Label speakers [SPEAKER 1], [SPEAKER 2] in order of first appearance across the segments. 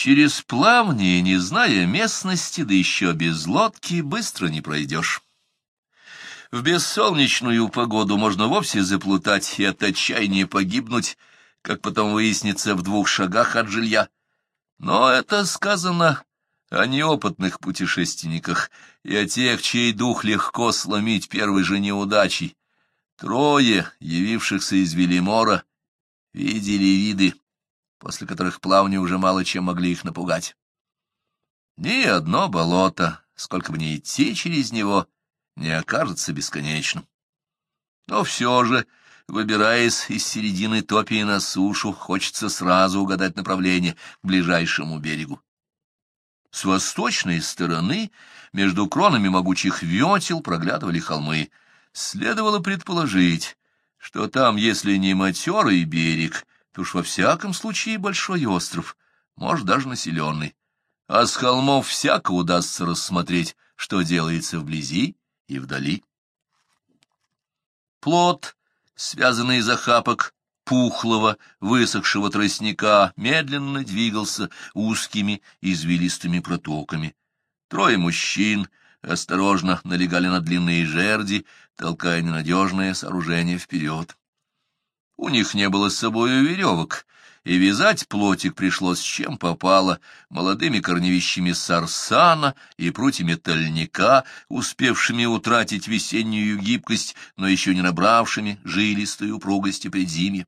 [SPEAKER 1] Через плавни, не зная местности, да еще без лодки, быстро не пройдешь. В бессолнечную погоду можно вовсе заплутать и от отчаяния погибнуть, как потом выяснится в двух шагах от жилья. Но это сказано о неопытных путешественниках и о тех, чей дух легко сломить первой же неудачей. Трое, явившихся из Велимора, видели виды, после которых плавни уже мало чем могли их напугать. Ни одно болото, сколько бы ни идти через него, не окажется бесконечным. Но все же, выбираясь из середины топии на сушу, хочется сразу угадать направление к ближайшему берегу. С восточной стороны, между кронами могучих ветел, проглядывали холмы. Следовало предположить, что там, если не матерый берег, то уж во всяком случае большой остров, может, даже населенный. А с холмов всяко удастся рассмотреть, что делается вблизи и вдали. Плод, связанный из охапок пухлого, высохшего тростника, медленно двигался узкими извилистыми протоками. Трое мужчин осторожно налегали на длинные жерди, толкая ненадежное сооружение вперед. У них не было с собой веревок, и вязать плотик пришлось чем попало, молодыми корневищами сарсана и прутьями тольника, успевшими утратить весеннюю гибкость, но еще не набравшими жилистой упругости предзимья.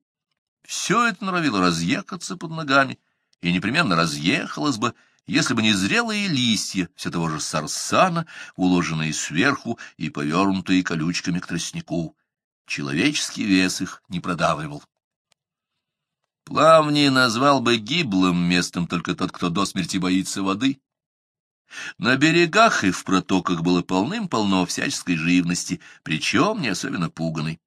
[SPEAKER 1] Все это норовило разъехаться под ногами, и непременно разъехалось бы, если бы не зрелые листья все того же сарсана, уложенные сверху и повернутые колючками к тростнику. Человеческий вес их не продавливал. Плавни назвал бы гиблым местом только тот, кто до смерти боится воды. На берегах и в протоках было полным-полно всяческой живности, причем не особенно пуганой.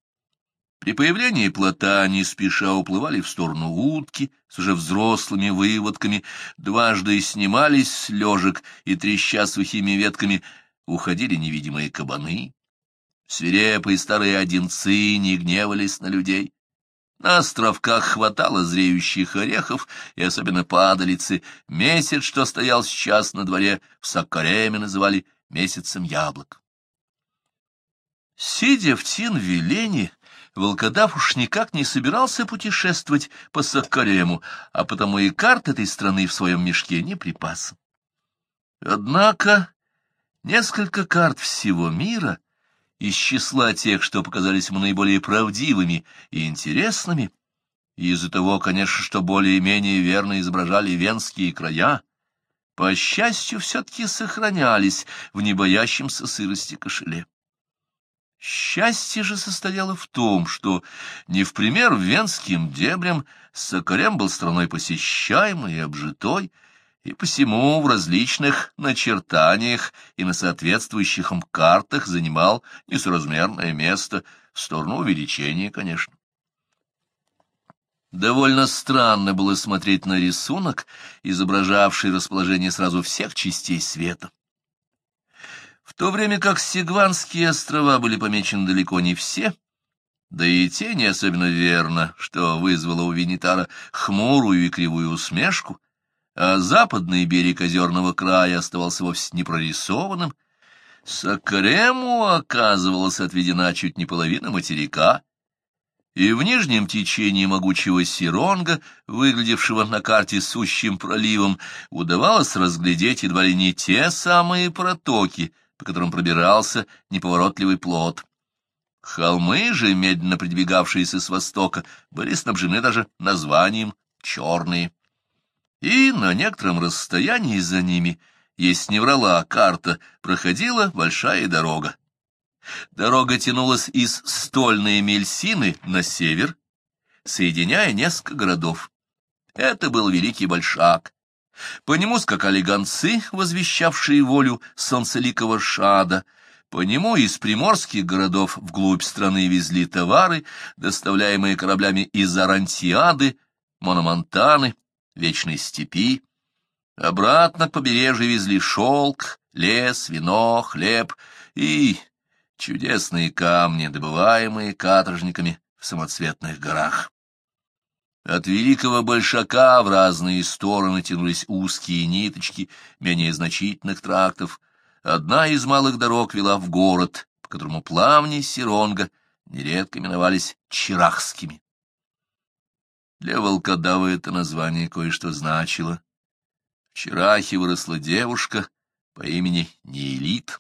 [SPEAKER 1] При появлении плота они спеша уплывали в сторону утки с уже взрослыми выводками, дважды снимались с лежек и, треща сухими ветками, уходили невидимые кабаны. Свирепые старые одинцы не гневались на людей. На островках хватало зреющих орехов, и особенно падалицы. Месяц, что стоял сейчас на дворе, в Саккареме называли месяцем яблок. Сидя в Тин-Велене, волкодав уж никак не собирался путешествовать по Саккарему, а потому и карт этой страны в своем мешке не припас. Однако несколько карт всего мира из числа тех, что показались ему наиболее правдивыми и интересными, и из-за того, конечно, что более-менее верно изображали венские края, по счастью, все-таки сохранялись в небоящемся сырости кошеле. Счастье же состояло в том, что, не в пример венским дебрям, Сокарем был страной посещаемой и обжитой, и посему в различных начертаниях и на соответствующих им картах занимал несоразмерное место, в сторону увеличения, конечно. Довольно странно было смотреть на рисунок, изображавший расположение сразу всех частей света. В то время как Сигванские острова были помечены далеко не все, да и те не особенно верно, что вызвало у Венитара хмурую и кривую усмешку, а западный берег озерного края оставался вовсе не прорисованным, Сакрему оказывалась отведена чуть не половина материка, и в нижнем течении могучего Сиронга, выглядевшего на карте сущим проливом, удавалось разглядеть едва ли не те самые протоки, по которым пробирался неповоротливый плод. Холмы же, медленно придвигавшиеся с востока, были снабжены даже названием «черные». И на некотором расстоянии за ними, если не врала карта, проходила большая дорога. Дорога тянулась из стольной Мельсины на север, соединяя несколько городов. Это был Великий Большак, по нему скакали гонцы, возвещавшие волю солнцеликого шада. По нему из приморских городов вглубь страны везли товары, доставляемые кораблями из Арантиады, Мономонтаны, Вечной степи. Обратно к побережью везли шелк, лес, вино, хлеб и чудесные камни, добываемые каторжниками в самоцветных горах. От Великого Большака в разные стороны тянулись узкие ниточки менее значительных трактов. Одна из малых дорог вела в город, по которому плавни Сиронга нередко именовались Чирахскими. Для волкодава это название кое-что значило. В выросла девушка по имени Неэлит.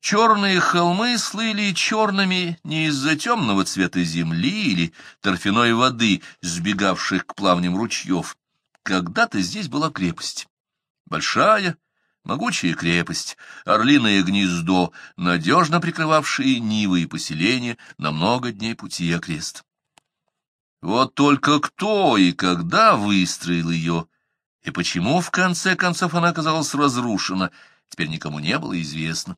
[SPEAKER 1] Черные холмы слыли черными не из-за темного цвета земли или торфяной воды, сбегавших к плавням ручьев. Когда-то здесь была крепость. Большая, могучая крепость, орлиное гнездо, надежно прикрывавшее нивы и поселения на много дней пути окрест. Вот только кто и когда выстроил ее, и почему в конце концов она оказалась разрушена, теперь никому не было известно.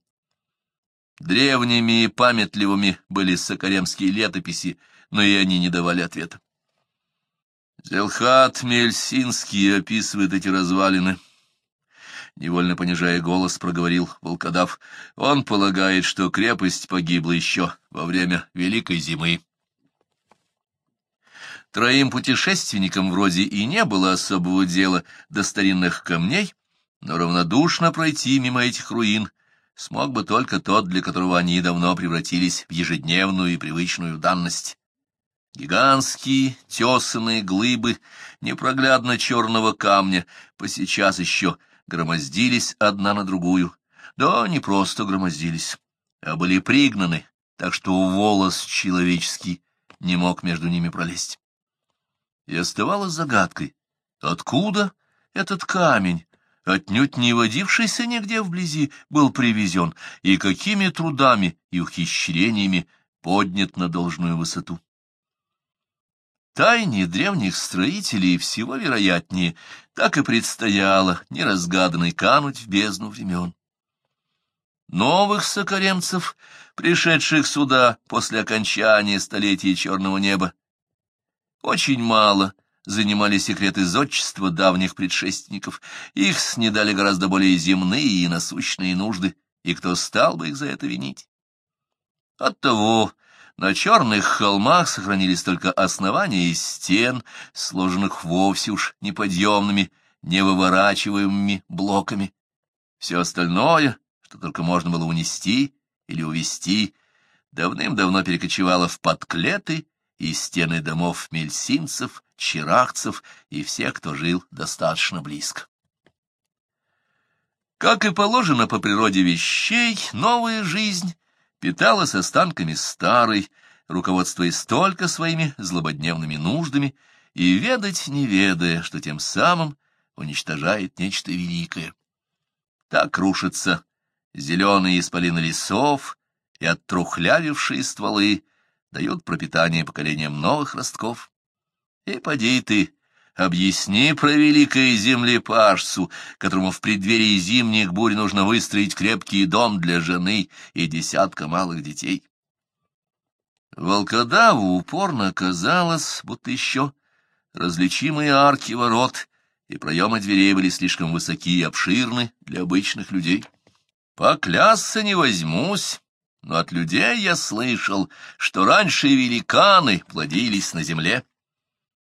[SPEAKER 1] Древними и памятливыми были сокаремские летописи, но и они не давали ответа. Зелхат Мельсинский описывает эти развалины. Невольно понижая голос, проговорил волкодав. Он полагает, что крепость погибла еще во время Великой зимы. Троим путешественникам вроде и не было особого дела до старинных камней, но равнодушно пройти мимо этих руин — смог бы только тот, для которого они давно превратились в ежедневную и привычную данность. Гигантские тесанные глыбы непроглядно черного камня посейчас еще громоздились одна на другую. Да, не просто громоздились, а были пригнаны, так что волос человеческий не мог между ними пролезть. И оставалось загадкой, откуда этот камень, отнюдь не водившийся нигде вблизи, был привезен, и какими трудами и ухищрениями поднят на должную высоту. Тайне древних строителей всего вероятнее так и предстояло неразгаданной кануть в бездну времен. Новых сокаремцев, пришедших сюда после окончания столетия черного неба, очень мало — занимали секреты зодчества давних предшественников. Их снедали гораздо более земные и насущные нужды, и кто стал бы их за это винить? Оттого на черных холмах сохранились только основания из стен, сложенных вовсе уж неподъемными, невыворачиваемыми блоками. Все остальное, что только можно было унести или увести, давным-давно перекочевало в подклеты и стены домов мельсинцев, чирахцев и всех, кто жил достаточно близко. Как и положено по природе вещей, новая жизнь питалась останками старой, руководствуясь только своими злободневными нуждами и ведать не ведая, что тем самым уничтожает нечто великое. Так рушатся зеленые исполины лесов и оттрухлявившие стволы, дают пропитание поколениям новых ростков. И поди ты, объясни про великое землепашцу, которому в преддверии зимних бурь нужно выстроить крепкий дом для жены и десятка малых детей. Волкодаву упорно казалось, будто еще различимые арки ворот и проемы дверей были слишком высоки и обширны для обычных людей. Поклясться не возьмусь, но от людей я слышал, что раньше великаны плодились на земле.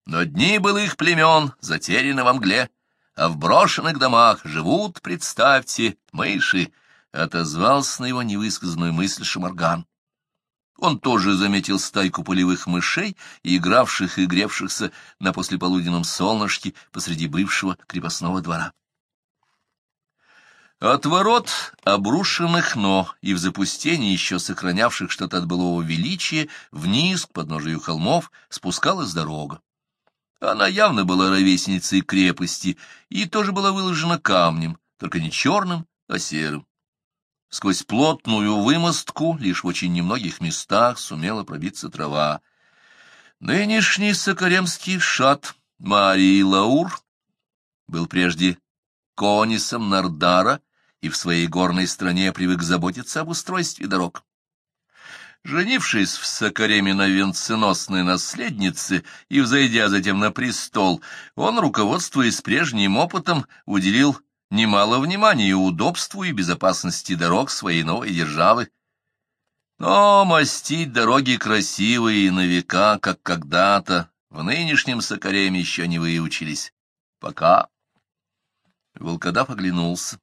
[SPEAKER 1] Но дни былых племен затеряны во мгле, а в брошенных домах живут, представьте, мыши, — отозвался на его невысказанную мысль Шамарган. Он тоже заметил стайку полевых мышей, игравших и гревшихся на послеполуденном солнышке посреди бывшего крепостного двора. От ворот, обрушенных, но и в запустении еще сохранявших что-то от былого величия, вниз, к подножию холмов, спускалась дорога. Она явно была ровесницей крепости и тоже была выложена камнем, только не черным, а серым. Сквозь плотную вымостку лишь в очень немногих местах сумела пробиться трава. Нынешний сокаремский шат Марии Лаур был прежде конисом Нардара и в своей горной стране привык заботиться об устройстве дорог. Женившись в Сокареме на венценосной наследнице и взойдя затем на престол, он, руководствуясь прежним опытом, уделил немало внимания удобству и безопасности дорог своей новой державы. Но мастить дороги красивые на века, как когда-то, в нынешнем Сокареме еще не выучились. Пока. Волкодав оглянулся.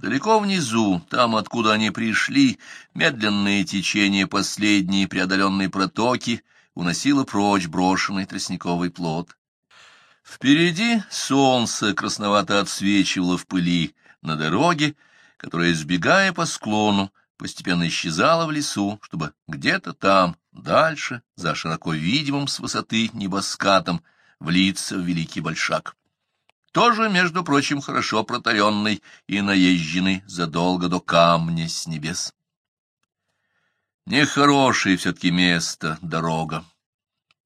[SPEAKER 1] Далеко внизу, там, откуда они пришли, медленное течение последней преодоленной протоки уносило прочь брошенный тростниковый плод. Впереди солнце красновато отсвечивало в пыли на дороге, которая, сбегая по склону, постепенно исчезала в лесу, чтобы где-то там, дальше, за широко видимым с высоты небоскатом, влиться в Великий Большак тоже, между прочим, хорошо протаренный и наезженный задолго до камня с небес. Нехорошее все-таки место, дорога.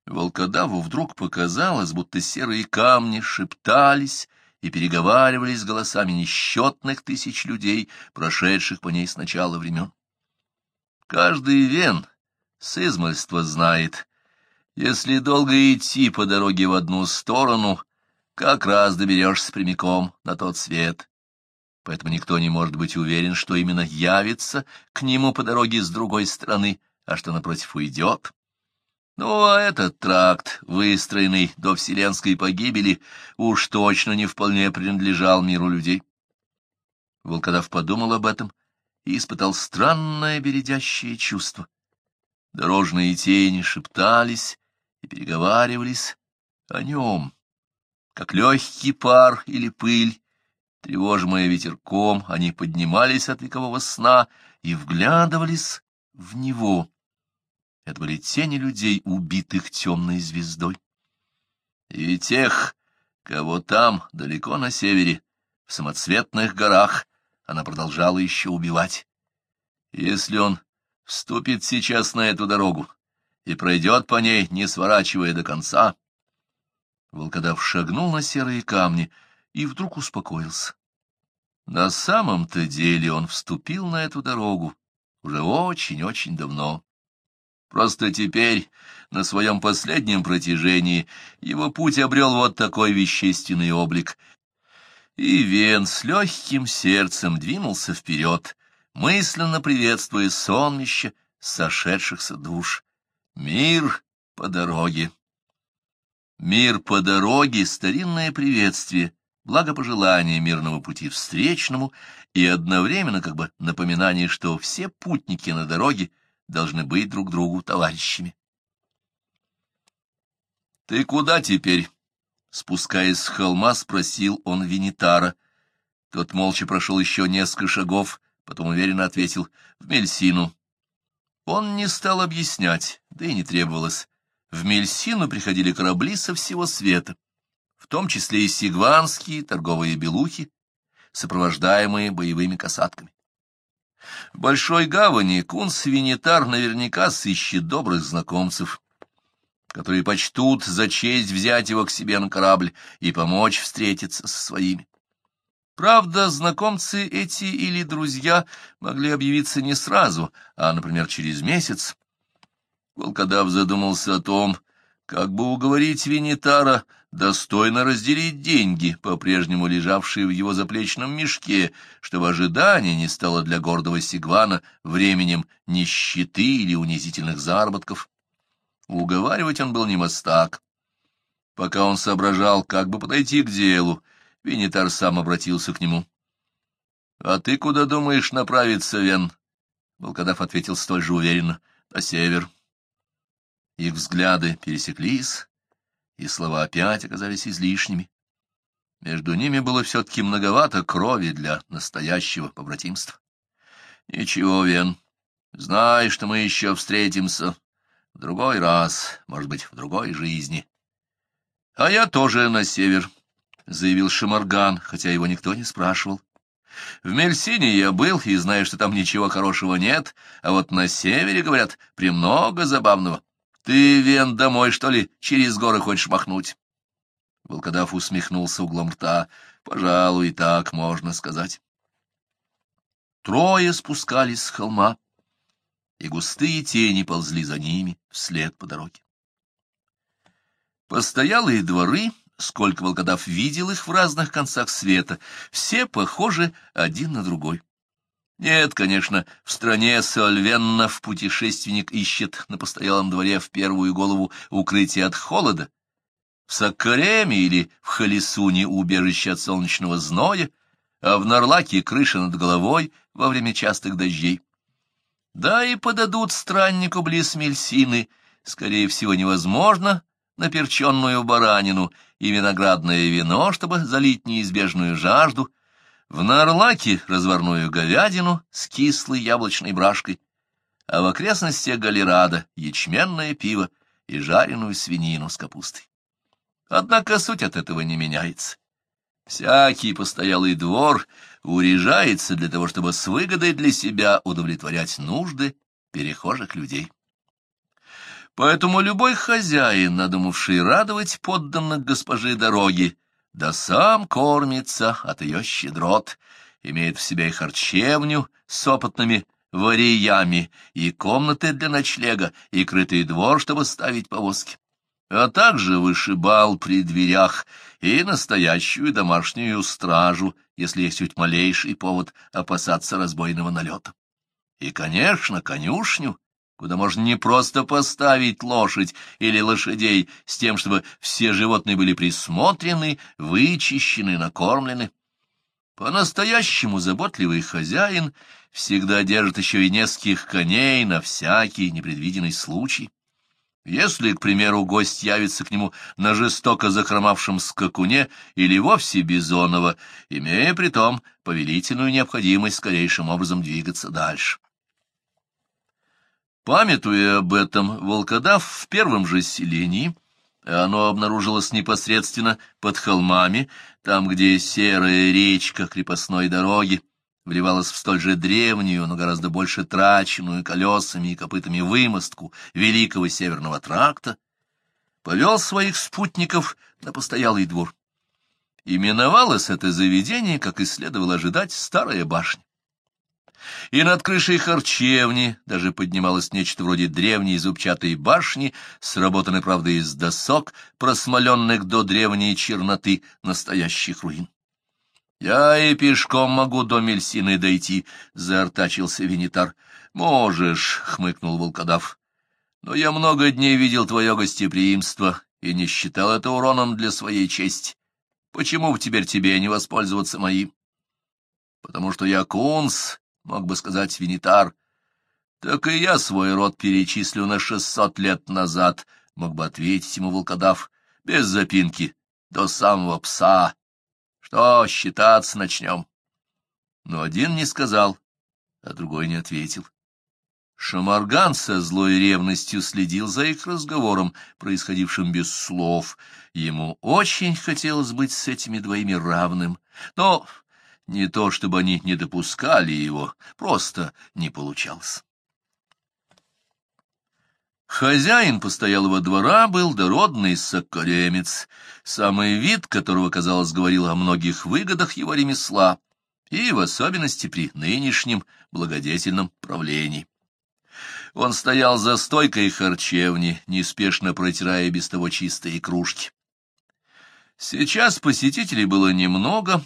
[SPEAKER 1] Волкодаву вдруг показалось, будто серые камни шептались и переговаривались голосами несчетных тысяч людей, прошедших по ней с начала времен. Каждый вен с измольства знает, если долго идти по дороге в одну сторону — как раз доберешься прямиком на тот свет. Поэтому никто не может быть уверен, что именно явится к нему по дороге с другой стороны, а что напротив уйдет. Ну, а этот тракт, выстроенный до вселенской погибели, уж точно не вполне принадлежал миру людей. Волкодав подумал об этом и испытал странное бередящее чувство. Дорожные тени шептались и переговаривались о нем, как легкий пар или пыль. Тревожимые ветерком, они поднимались от векового сна и вглядывались в него. Это были тени людей, убитых темной звездой. И тех, кого там, далеко на севере, в самоцветных горах, она продолжала еще убивать. Если он вступит сейчас на эту дорогу и пройдет по ней, не сворачивая до конца, Волкодав шагнул на серые камни и вдруг успокоился. На самом-то деле он вступил на эту дорогу уже очень-очень давно. Просто теперь, на своем последнем протяжении, его путь обрел вот такой вещественный облик. И Вен с легким сердцем двинулся вперед, мысленно приветствуя сонмище сошедшихся душ. Мир по дороге. Мир по дороге — старинное приветствие, благопожелание мирного пути встречному и одновременно как бы напоминание, что все путники на дороге должны быть друг другу товарищами. — Ты куда теперь? — спускаясь с холма, спросил он Винитара. Тот молча прошел еще несколько шагов, потом уверенно ответил — в Мельсину. Он не стал объяснять, да и не требовалось. В Мельсину приходили корабли со всего света, в том числе и сигванские торговые белухи, сопровождаемые боевыми касатками. В Большой гавани кунс-винитар наверняка сыщет добрых знакомцев, которые почтут за честь взять его к себе на корабль и помочь встретиться со своими. Правда, знакомцы эти или друзья могли объявиться не сразу, а, например, через месяц, Волкодав задумался о том, как бы уговорить Винитара достойно разделить деньги, по-прежнему лежавшие в его заплечном мешке, чтобы ожидание не стало для гордого Сигвана временем нищеты или унизительных заработков. Уговаривать он был не мастак. Пока он соображал, как бы подойти к делу, Винитар сам обратился к нему. — А ты куда думаешь направиться, Вен? Волкодав ответил столь же уверенно. — На север. — их взгляды пересеклись, и слова опять оказались излишними. Между ними было все-таки многовато крови для настоящего побратимства. Ничего, Вен, знай, что мы еще встретимся в другой раз, может быть, в другой жизни. — А я тоже на север, — заявил Шамарган, хотя его никто не спрашивал. В Мельсине я был и знаю, что там ничего хорошего нет, а вот на севере, говорят, премного забавного. Ты, Вен, домой, что ли, через горы хочешь махнуть? Волкодав усмехнулся углом рта. Пожалуй, так можно сказать. Трое спускались с холма, и густые тени ползли за ними вслед по дороге. Постоялые дворы, сколько волкодав видел их в разных концах света, все похожи один на другой. Нет, конечно, в стране Сольвеннов путешественник ищет на постоялом дворе в первую голову укрытие от холода, в Саккареме или в Халисуне убежище от солнечного зноя, а в Нарлаке крыша над головой во время частых дождей. Да и подадут страннику близ Мельсины, скорее всего, невозможно, наперченную баранину и виноградное вино, чтобы залить неизбежную жажду, в Нарлаке разварную говядину с кислой яблочной брашкой, а в окрестностях Галерада ячменное пиво и жареную свинину с капустой. Однако суть от этого не меняется. Всякий постоялый двор урежается для того, чтобы с выгодой для себя удовлетворять нужды перехожих людей. Поэтому любой хозяин, надумавший радовать подданных госпожи дороги, да сам кормится от ее щедрот, имеет в себе и харчевню с опытными вариями, и комнаты для ночлега, и крытый двор, чтобы ставить повозки, а также вышибал при дверях и настоящую домашнюю стражу, если есть хоть малейший повод опасаться разбойного налета. И, конечно, конюшню, куда можно не просто поставить лошадь или лошадей с тем, чтобы все животные были присмотрены, вычищены, накормлены. По-настоящему заботливый хозяин всегда держит еще и нескольких коней на всякий непредвиденный случай. Если, к примеру, гость явится к нему на жестоко захромавшем скакуне или вовсе бизонова, имея при том повелительную необходимость скорейшим образом двигаться дальше. Памятуя об этом, волкодав в первом же селении, оно обнаружилось непосредственно под холмами, там, где серая речка крепостной дороги вливалась в столь же древнюю, но гораздо больше траченную колесами и копытами вымостку Великого Северного тракта, повел своих спутников на постоялый двор. Именовалось это заведение, как и следовало ожидать, Старая башня и над крышей харчевни даже поднималось нечто вроде древней зубчатой башни, сработанной, правда, из досок, просмоленных до древней черноты настоящих руин. «Я и пешком могу до Мельсины дойти», — заортачился Венитар. «Можешь», — хмыкнул волкодав. «Но я много дней видел твое гостеприимство и не считал это уроном для своей чести. Почему теперь тебе не воспользоваться моим?» «Потому что я кунс, мог бы сказать Винитар. Так и я свой род перечислю на шестьсот лет назад, мог бы ответить ему волкодав, без запинки, до самого пса. Что, считаться начнем? Но один не сказал, а другой не ответил. Шамарган со злой ревностью следил за их разговором, происходившим без слов. Ему очень хотелось быть с этими двоими равным, но не то чтобы они не допускали его, просто не получалось. Хозяин постоялого двора был дородный сокоремец, самый вид которого, казалось, говорил о многих выгодах его ремесла, и в особенности при нынешнем благодетельном правлении. Он стоял за стойкой харчевни, неспешно протирая без того чистые кружки. Сейчас посетителей было немного,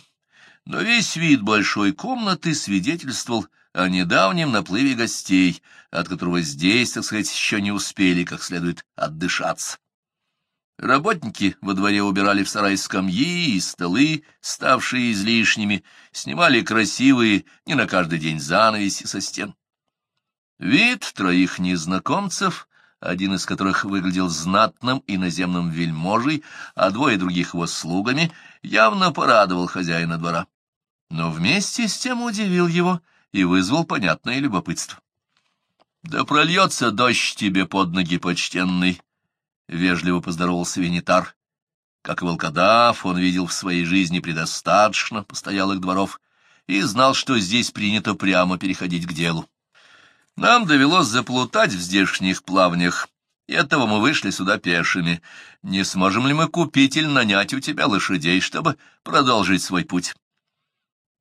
[SPEAKER 1] но весь вид большой комнаты свидетельствовал о недавнем наплыве гостей, от которого здесь, так сказать, еще не успели как следует отдышаться. Работники во дворе убирали в сарай скамьи и столы, ставшие излишними, снимали красивые, не на каждый день занавеси со стен. Вид троих незнакомцев, один из которых выглядел знатным иноземным вельможей, а двое других его слугами, явно порадовал хозяина двора но вместе с тем удивил его и вызвал понятное любопытство. — Да прольется дождь тебе под ноги, почтенный! — вежливо поздоровался Венитар. Как и волкодав, он видел в своей жизни предостаточно постоялых дворов и знал, что здесь принято прямо переходить к делу. Нам довелось заплутать в здешних плавнях, и оттого мы вышли сюда пешими. Не сможем ли мы купить или нанять у тебя лошадей, чтобы продолжить свой путь?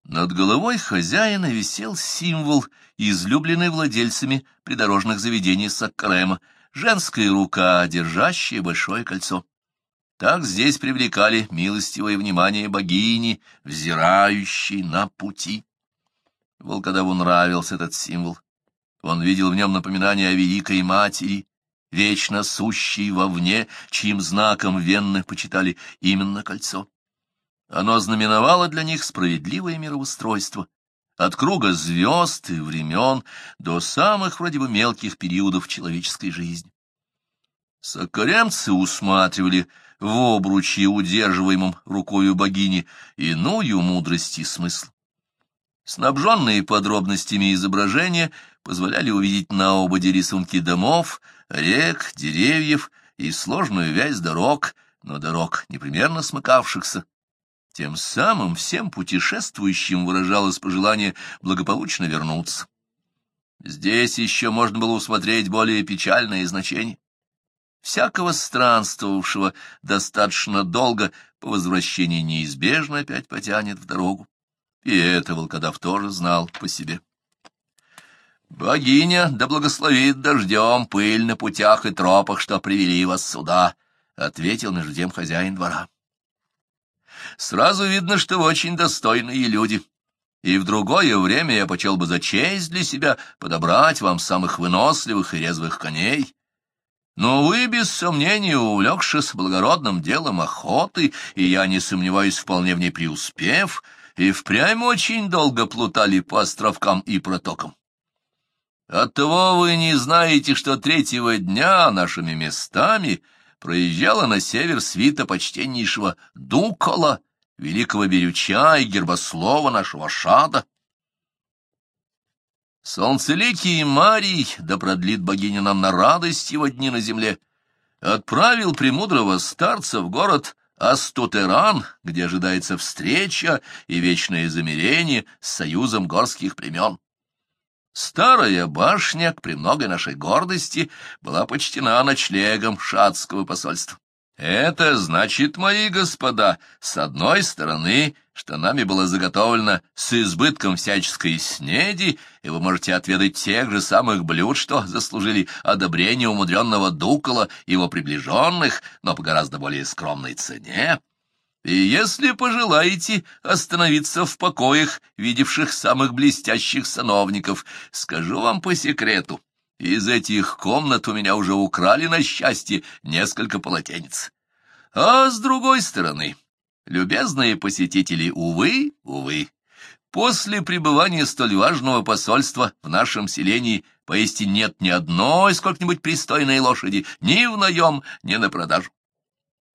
[SPEAKER 1] Над головой хозяина висел символ, излюбленный владельцами придорожных заведений Саккарема, женская рука, держащая большое кольцо. Так здесь привлекали милостивое внимание богини, взирающей на пути. Волкодаву нравился этот символ. Он видел в нем напоминание о Великой Матери, вечно сущей вовне, чьим знаком венны почитали именно кольцо. Оно знаменовало для них справедливое мироустройство, от круга звезд и времен до самых вроде бы мелких периодов человеческой жизни. Сокаремцы усматривали в обруче, удерживаемом рукою богини, иную мудрость и смысл. Снабженные подробностями изображения позволяли увидеть на ободе рисунки домов, рек, деревьев и сложную вязь дорог, но дорог непременно смыкавшихся. Тем самым всем путешествующим выражалось пожелание благополучно вернуться. Здесь еще можно было усмотреть более печальное значение. Всякого странствовавшего достаточно долго по возвращении неизбежно опять потянет в дорогу. И это волкодав тоже знал по себе. «Богиня да благословит дождем пыль на путях и тропах, что привели вас сюда», — ответил между тем хозяин двора. «Сразу видно, что вы очень достойные люди, и в другое время я почел бы за честь для себя подобрать вам самых выносливых и резвых коней». Но вы, без сомнения, увлекшись благородным делом охоты, и я не сомневаюсь, вполне в ней преуспев, и впрямь очень долго плутали по островкам и протокам. Оттого вы не знаете, что третьего дня нашими местами проезжала на север свита почтеннейшего Дукола, великого берюча и гербослова нашего шада. Солнцеликий Марий, да продлит богиня нам на радость его дни на земле, отправил премудрого старца в город Астутеран, где ожидается встреча и вечное замирение с союзом горских племен. Старая башня, к премногой нашей гордости, была почтена ночлегом шатского посольства. Это значит, мои господа, с одной стороны, что нами было заготовлено с избытком всяческой снеди, и вы можете отведать тех же самых блюд, что заслужили одобрение умудренного Дукола и его приближенных, но по гораздо более скромной цене. И если пожелаете остановиться в покоях, видевших самых блестящих сановников, скажу вам по секрету, из этих комнат у меня уже украли на счастье несколько полотенец. А с другой стороны, любезные посетители, увы, увы, после пребывания столь важного посольства в нашем селении поистине нет ни одной сколько-нибудь пристойной лошади ни в наем, ни на продажу.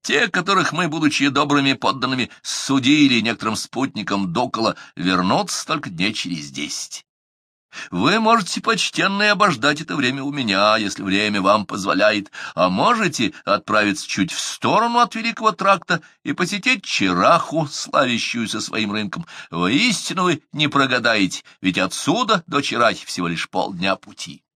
[SPEAKER 1] Те, которых мы, будучи добрыми подданными, судили некоторым спутникам Докола, вернутся только дней через десять. Вы можете, почтенные, обождать это время у меня, если время вам позволяет, а можете отправиться чуть в сторону от Великого тракта и посетить Чираху, славящуюся своим рынком. Воистину вы не прогадаете, ведь отсюда до Чирахи всего лишь полдня пути.